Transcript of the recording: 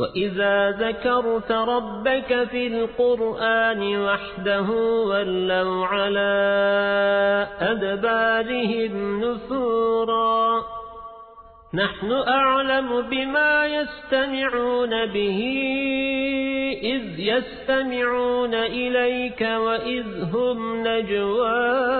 وإذا ذكرت ربك في القرآن وحده ولوا على أدبارهم نفورا نحن أعلم بما يستمعون به إذ يستمعون إليك وإذ هم نجوى